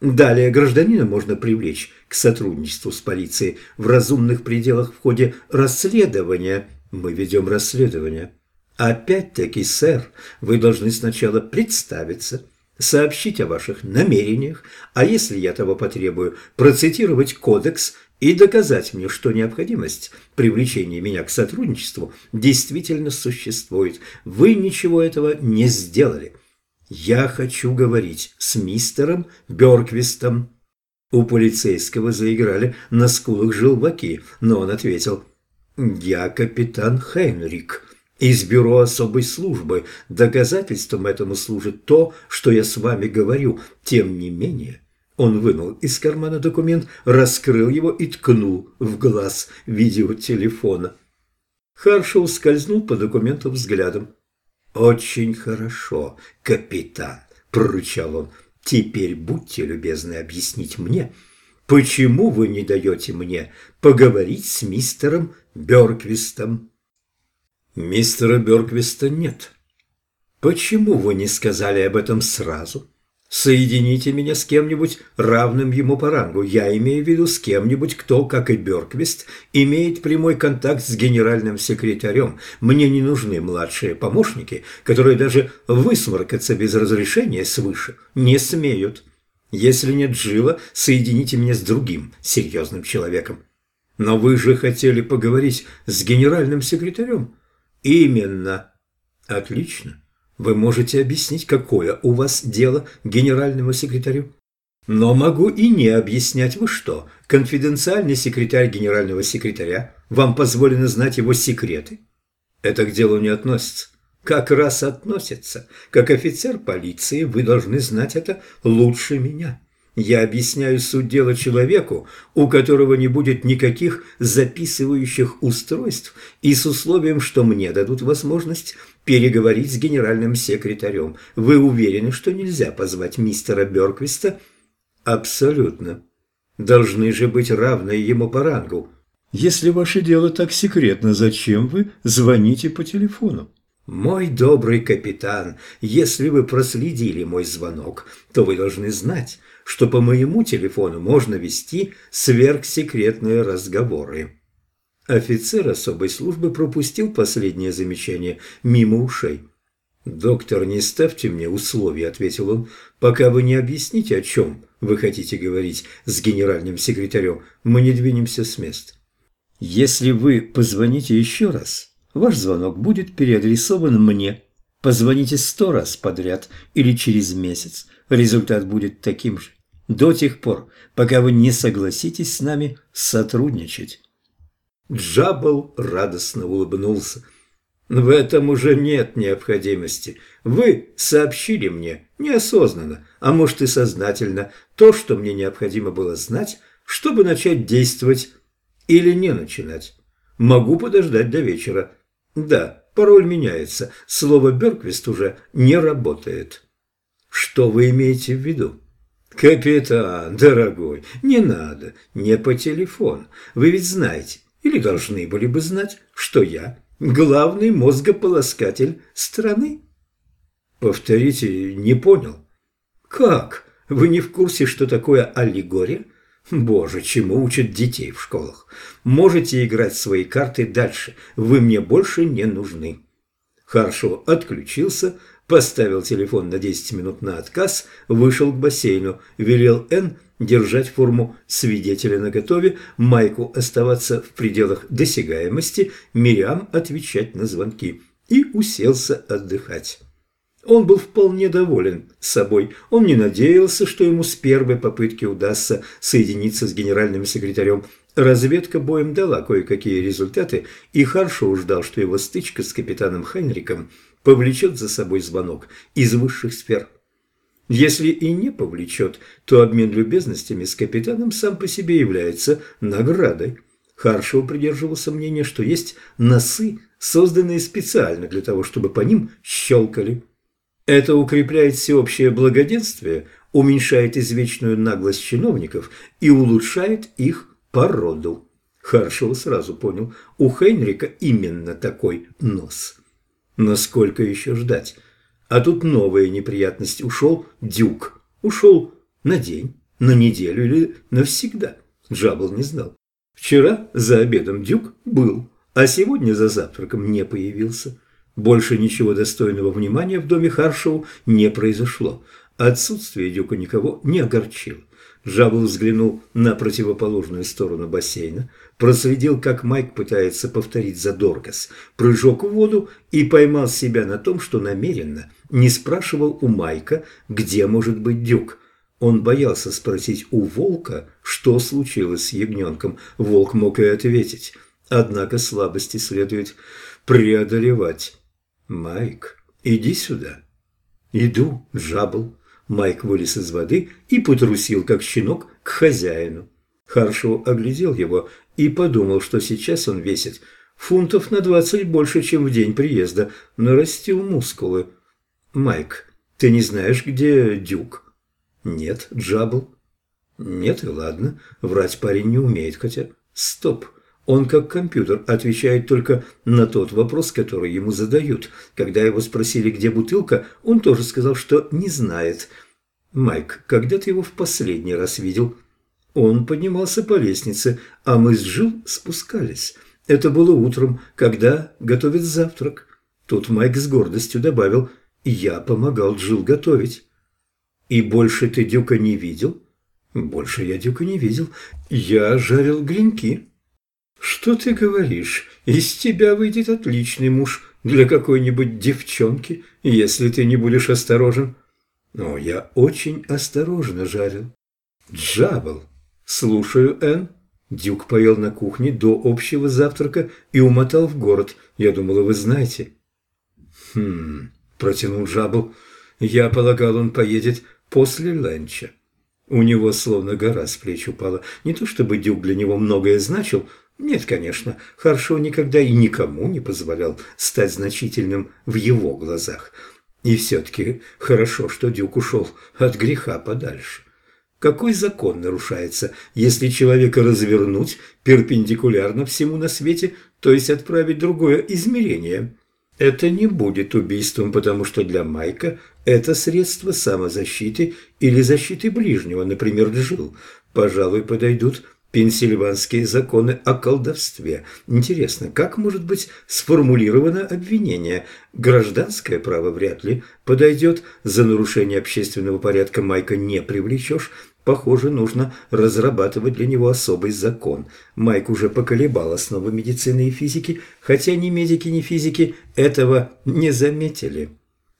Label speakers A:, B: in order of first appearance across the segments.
A: Далее гражданина можно привлечь к сотрудничеству с полицией в разумных пределах в ходе расследования. Мы ведем расследование. Опять-таки, сэр, вы должны сначала представиться, сообщить о ваших намерениях, а если я того потребую, процитировать кодекс и доказать мне, что необходимость привлечения меня к сотрудничеству действительно существует. Вы ничего этого не сделали. «Я хочу говорить с мистером Бёрквистом». У полицейского заиграли на скулах желваки, но он ответил «Я капитан Хенрик» из бюро особой службы. Доказательством этому служит то, что я с вами говорю. Тем не менее, он вынул из кармана документ, раскрыл его и ткнул в глаз видеотелефона. Харшоу скользнул по документу взглядом. «Очень хорошо, капитан», – прорычал он. «Теперь будьте любезны объяснить мне, почему вы не даете мне поговорить с мистером Бёрквистом?» «Мистера Бёрквиста нет». «Почему вы не сказали об этом сразу?» Соедините меня с кем-нибудь равным ему по рангу. Я имею в виду с кем-нибудь, кто, как и Бёрквист, имеет прямой контакт с генеральным секретарем. Мне не нужны младшие помощники, которые даже высморкаться без разрешения свыше не смеют. Если нет Джила, соедините меня с другим серьезным человеком. Но вы же хотели поговорить с генеральным секретарем? Именно. Отлично. Вы можете объяснить, какое у вас дело генеральному секретарю? Но могу и не объяснять. Вы что, конфиденциальный секретарь генерального секретаря? Вам позволено знать его секреты? Это к делу не относится. Как раз относится. Как офицер полиции вы должны знать это лучше меня. Я объясняю суть дела человеку, у которого не будет никаких записывающих устройств и с условием, что мне дадут возможность переговорить с генеральным секретарем. Вы уверены, что нельзя позвать мистера Бёрквиста? Абсолютно. Должны же быть равные ему по рангу. Если ваше дело так секретно, зачем вы звоните по телефону? Мой добрый капитан, если вы проследили мой звонок, то вы должны знать, что по моему телефону можно вести сверхсекретные разговоры. Офицер особой службы пропустил последнее замечание мимо ушей. «Доктор, не ставьте мне условий», — ответил он, — «пока вы не объясните, о чем вы хотите говорить с генеральным секретарем, мы не двинемся с места. Если вы позвоните еще раз, ваш звонок будет переадресован мне. Позвоните сто раз подряд или через месяц, результат будет таким же до тех пор, пока вы не согласитесь с нами сотрудничать». Джаббл радостно улыбнулся. «В этом уже нет необходимости. Вы сообщили мне неосознанно, а может и сознательно, то, что мне необходимо было знать, чтобы начать действовать или не начинать. Могу подождать до вечера. Да, пароль меняется. Слово «Берквист» уже не работает. Что вы имеете в виду?» «Капитан, дорогой, не надо, не по телефону. Вы ведь знаете, или должны были бы знать, что я главный мозгополоскатель страны». «Повторите, не понял». «Как? Вы не в курсе, что такое аллегория?» Боже, чему учат детей в школах? Можете играть свои карты дальше. Вы мне больше не нужны. Харшо отключился, поставил телефон на 10 минут на отказ, вышел к бассейну, велел Н держать форму свидетеля наготове, Майку оставаться в пределах досягаемости, Мириам отвечать на звонки и уселся отдыхать. Он был вполне доволен собой. Он не надеялся, что ему с первой попытки удастся соединиться с генеральным секретарем. Разведка боем дала кое-какие результаты, и Харшоу ждал, что его стычка с капитаном Хенриком – повлечет за собой звонок из высших сфер. Если и не повлечет, то обмен любезностями с капитаном сам по себе является наградой. Харшоу придерживался мнения, что есть носы, созданные специально для того, чтобы по ним щелкали. Это укрепляет всеобщее благоденствие, уменьшает извечную наглость чиновников и улучшает их породу. Харшоу сразу понял, у Хейнрика именно такой нос – но сколько еще ждать? А тут новая неприятность. Ушел Дюк. Ушел на день, На неделю или навсегда? Джабл не знал. Вчера за обедом Дюк был, а сегодня за завтраком не появился. Больше ничего достойного внимания в доме Харшоу не произошло. Отсутствие Дюка никого не огорчило. Жабл взглянул на противоположную сторону бассейна, проследил, как Майк пытается повторить за Доргас прыжок в воду и поймал себя на том, что намеренно не спрашивал у Майка, где может быть Дюк. Он боялся спросить у волка, что случилось с ягненком. Волк мог и ответить. Однако слабости следует преодолевать. «Майк, иди сюда». «Иду, Джабл». Майк вылез из воды и потрусил, как щенок, к хозяину. Харшоу оглядел его и подумал, что сейчас он весит фунтов на двадцать больше, чем в день приезда, нарастил мускулы. «Майк, ты не знаешь, где Дюк?» «Нет, Джабл». «Нет, и ладно, врать парень не умеет, хотя...» «Стоп, он как компьютер отвечает только на тот вопрос, который ему задают. Когда его спросили, где бутылка, он тоже сказал, что не знает. «Майк, когда ты его в последний раз видел?» Он поднимался по лестнице, а мы с Жил спускались. Это было утром, когда готовит завтрак. Тут Майк с гордостью добавил «Я помогал Джил готовить». «И больше ты Дюка не видел?» «Больше я Дюка не видел. Я жарил гренки». «Что ты говоришь? Из тебя выйдет отличный муж для какой-нибудь девчонки, если ты не будешь осторожен». «Но я очень осторожно жарил». «Джабл». «Слушаю, Энн». Дюк поел на кухне до общего завтрака и умотал в город. Я думала, вы знаете. «Хм...» – протянул Джабл. «Я полагал, он поедет после ленча». У него словно гора с плеч упала. Не то чтобы Дюк для него многое значил, нет, конечно, Харшо никогда и никому не позволял стать значительным в его глазах. И все-таки хорошо, что Дюк ушел от греха подальше. Какой закон нарушается, если человека развернуть перпендикулярно всему на свете, то есть отправить другое измерение? Это не будет убийством, потому что для Майка это средство самозащиты или защиты ближнего, например, Джил. Пожалуй, подойдут Пенсильванские законы о колдовстве. Интересно, как может быть сформулировано обвинение? Гражданское право вряд ли подойдет. За нарушение общественного порядка Майка не привлечешь. Похоже, нужно разрабатывать для него особый закон. Майк уже поколебал основы медицины и физики, хотя ни медики, ни физики этого не заметили.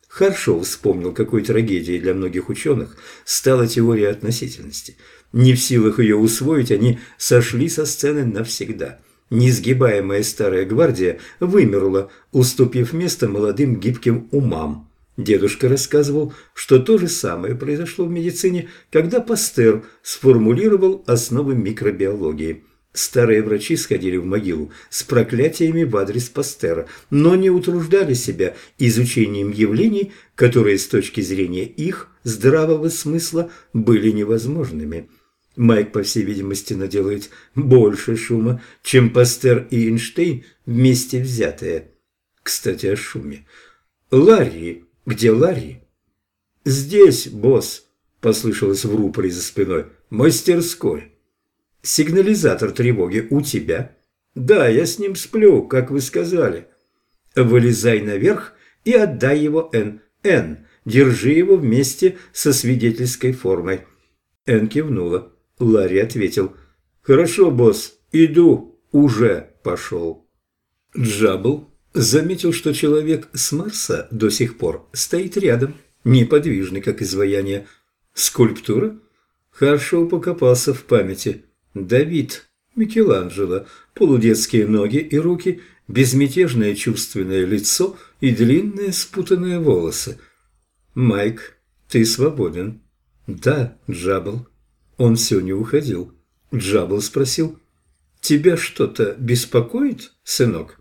A: Харшоу вспомнил, какой трагедией для многих ученых стала теория относительности – не в силах ее усвоить, они сошли со сцены навсегда. Несгибаемая старая гвардия вымерла, уступив место молодым гибким умам. Дедушка рассказывал, что то же самое произошло в медицине, когда Пастер сформулировал основы микробиологии. Старые врачи сходили в могилу с проклятиями в адрес Пастера, но не утруждали себя изучением явлений, которые с точки зрения их здравого смысла были невозможными. Майк, по всей видимости, наделает больше шума, чем Пастер и Эйнштейн вместе взятые. Кстати, о шуме. Ларри. Где Ларри? Здесь, босс, послышалось в рупоре за спиной. Мастерской. Сигнализатор тревоги у тебя? Да, я с ним сплю, как вы сказали. Вылезай наверх и отдай его Н. Н. Держи его вместе со свидетельской формой. Н кивнула. Ларри ответил. «Хорошо, босс, иду, уже пошел». Джабл заметил, что человек с Марса до сих пор стоит рядом, неподвижный, как изваяние. Скульптура? Хорошо покопался в памяти. Давид, Микеланджело, полудетские ноги и руки, безмятежное чувственное лицо и длинные спутанные волосы. «Майк, ты свободен». «Да, Джабл». Он все не уходил. Джабл спросил, «Тебя что-то беспокоит, сынок?»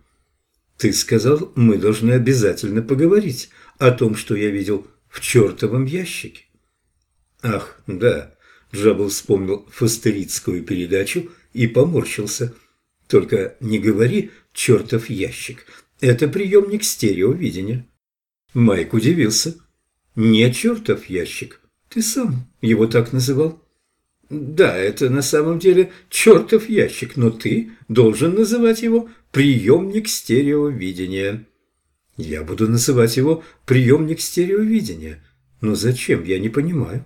A: «Ты сказал, мы должны обязательно поговорить о том, что я видел в чертовом ящике». «Ах, да», Джабл вспомнил фастеритскую передачу и поморщился. «Только не говори «чертов ящик». Это приемник стереовидения». Майк удивился. «Не чертов ящик. Ты сам его так называл». Да, это на самом деле чертов ящик, но ты должен называть его приемник стереовидения. Я буду называть его приемник стереовидения. Но зачем, я не понимаю.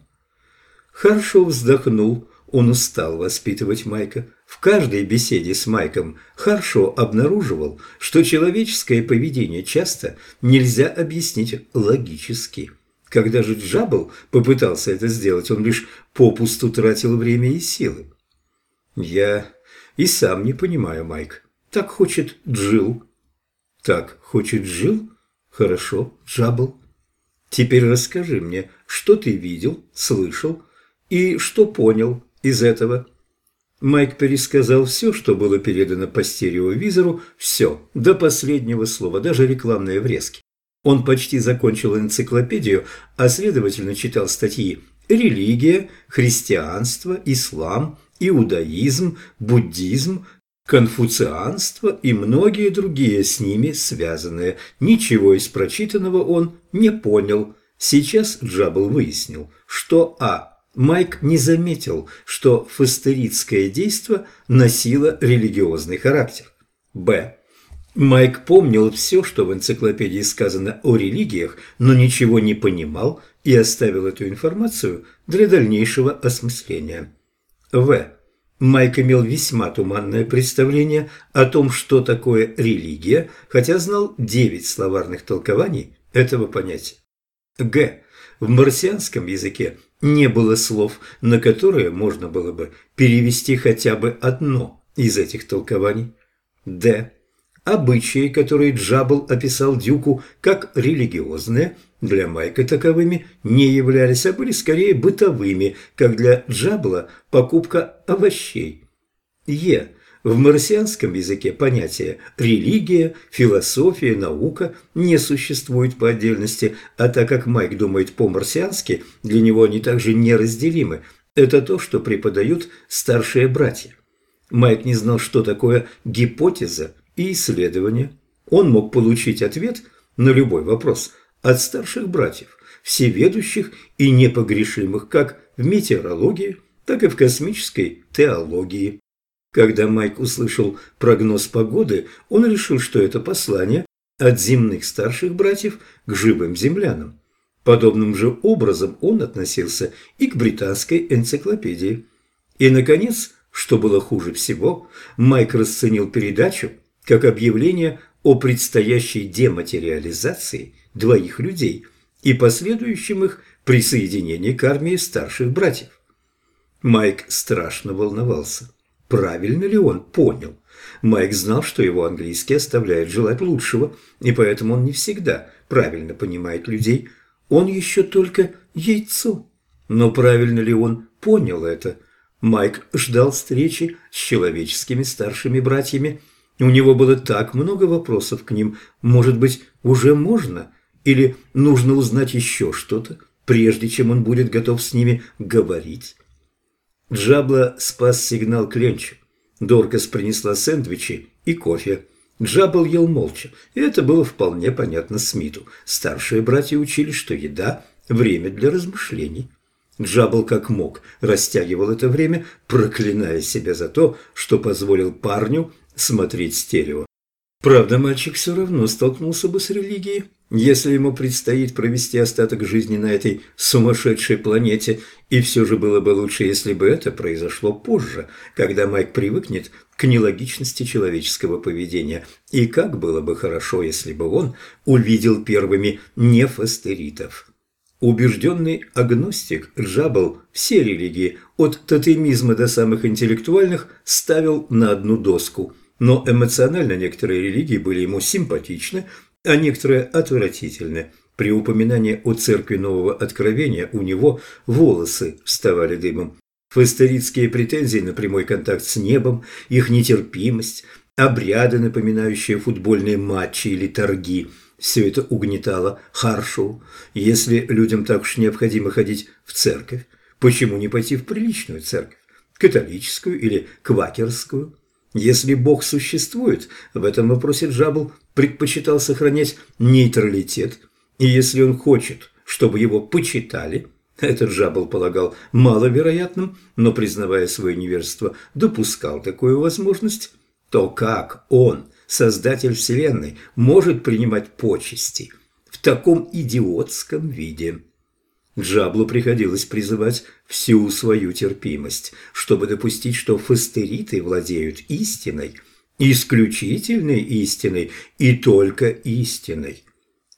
A: Хорошо вздохнул. Он устал воспитывать Майка. В каждой беседе с Майком Харшо обнаруживал, что человеческое поведение часто нельзя объяснить логически. Когда же Джабл попытался это сделать, он лишь попусту тратил время и силы. «Я и сам не понимаю, Майк. Так хочет Джил. «Так хочет Джил? Хорошо, Джабл. Теперь расскажи мне, что ты видел, слышал и что понял из этого?» Майк пересказал все, что было передано по стереовизору, все, до последнего слова, даже рекламные врезки. Он почти закончил энциклопедию, а следовательно читал статьи «Религия», «Христианство», «Ислам», «Иудаизм», «Буддизм», «Конфуцианство» и многие другие с ними связанные. Ничего из прочитанного он не понял. Сейчас Джабл выяснил, что а. Майк не заметил, что фастеритское действо носило религиозный характер. Б. Майк помнил все, что в энциклопедии сказано о религиях, но ничего не понимал и оставил эту информацию для дальнейшего осмысления. В. Майк имел весьма туманное представление о том, что такое религия, хотя знал девять словарных толкований этого понятия. Г. В марсианском языке не было слов, на которые можно было бы перевести хотя бы одно из этих толкований. Д. Обычаи, которые Джабл описал Дюку как религиозные, для Майка таковыми не являлись, а были скорее бытовыми, как для Джабла покупка овощей. Е. В марсианском языке понятия «религия», «философия», «наука» не существуют по отдельности, а так как Майк думает по-марсиански, для него они также неразделимы. Это то, что преподают старшие братья. Майк не знал, что такое гипотеза, и исследования, он мог получить ответ на любой вопрос от старших братьев, всеведущих и непогрешимых как в метеорологии, так и в космической теологии. Когда Майк услышал прогноз погоды, он решил, что это послание от земных старших братьев к живым землянам. Подобным же образом он относился и к британской энциклопедии. И, наконец, что было хуже всего, Майк расценил передачу как объявление о предстоящей дематериализации двоих людей и последующем их присоединении к армии старших братьев. Майк страшно волновался. Правильно ли он понял? Майк знал, что его английский оставляет желать лучшего, и поэтому он не всегда правильно понимает людей. Он еще только яйцо. Но правильно ли он понял это? Майк ждал встречи с человеческими старшими братьями, у него было так много вопросов к ним. Может быть, уже можно? Или нужно узнать еще что-то, прежде чем он будет готов с ними говорить? Джабла спас сигнал Кленчу. Доркас принесла сэндвичи и кофе. Джабл ел молча, и это было вполне понятно Смиту. Старшие братья учили, что еда – время для размышлений. Джабл как мог растягивал это время, проклиная себя за то, что позволил парню смотреть стерео. Правда, мальчик все равно столкнулся бы с религией, если ему предстоит провести остаток жизни на этой сумасшедшей планете, и все же было бы лучше, если бы это произошло позже, когда Майк привыкнет к нелогичности человеческого поведения, и как было бы хорошо, если бы он увидел первыми нефастеритов. Убежденный агностик Джабл все религии, от тотемизма до самых интеллектуальных, ставил на одну доску – но эмоционально некоторые религии были ему симпатичны, а некоторые отвратительны. При упоминании о церкви Нового Откровения у него волосы вставали дымом. Фастеритские претензии на прямой контакт с небом, их нетерпимость, обряды, напоминающие футбольные матчи или торги – все это угнетало Харшу. Если людям так уж необходимо ходить в церковь, почему не пойти в приличную церковь? Католическую или квакерскую? Если Бог существует, в этом вопросе Джабл предпочитал сохранять нейтралитет, и если он хочет, чтобы его почитали, Этот Джабл полагал маловероятным, но, признавая свое невежество, допускал такую возможность, то как он, создатель Вселенной, может принимать почести в таком идиотском виде? Джаблу приходилось призывать всю свою терпимость, чтобы допустить, что фастериты владеют истиной, исключительной истиной и только истиной.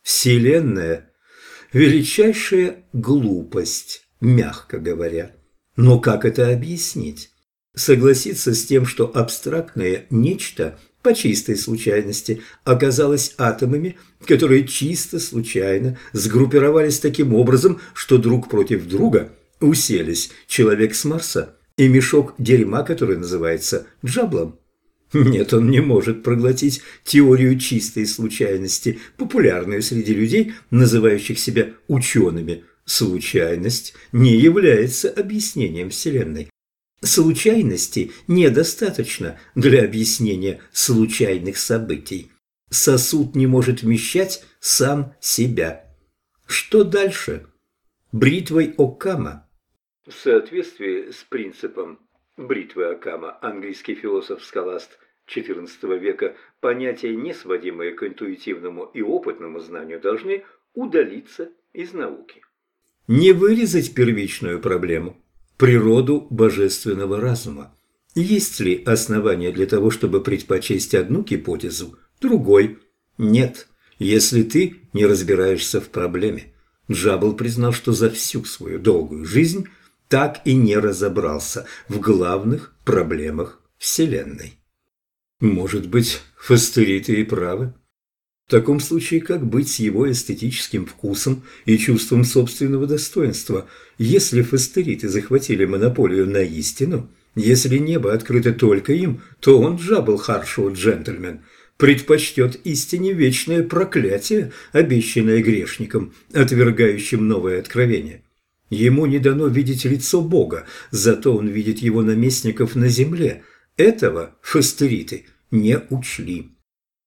A: Вселенная – величайшая глупость, мягко говоря. Но как это объяснить? Согласиться с тем, что абстрактное нечто по чистой случайности оказалось атомами, которые чисто случайно сгруппировались таким образом, что друг против друга уселись человек с Марса и мешок дерьма, который называется джаблом. Нет, он не может проглотить теорию чистой случайности, популярную среди людей, называющих себя учеными. Случайность не является объяснением Вселенной. Случайности недостаточно для объяснения случайных событий. Сосуд не может вмещать сам себя. Что дальше? Бритвой Окама. В соответствии с принципом бритвы Окама английский философ-скаласт XIV века понятия, не сводимые к интуитивному и опытному знанию, должны удалиться из науки. Не вырезать первичную проблему, природу божественного разума. Есть ли основания для того, чтобы предпочесть одну гипотезу, другой? Нет, если ты не разбираешься в проблеме. Джабл признал, что за всю свою долгую жизнь так и не разобрался в главных проблемах Вселенной. Может быть, фастериты и правы? В таком случае, как быть с его эстетическим вкусом и чувством собственного достоинства, если фастериты захватили монополию на истину? Если небо открыто только им, то он, Джабл Харшоу джентльмен, предпочтет истине вечное проклятие, обещанное грешникам, отвергающим новое откровение. Ему не дано видеть лицо Бога, зато он видит его наместников на земле. Этого фастериты – не учли.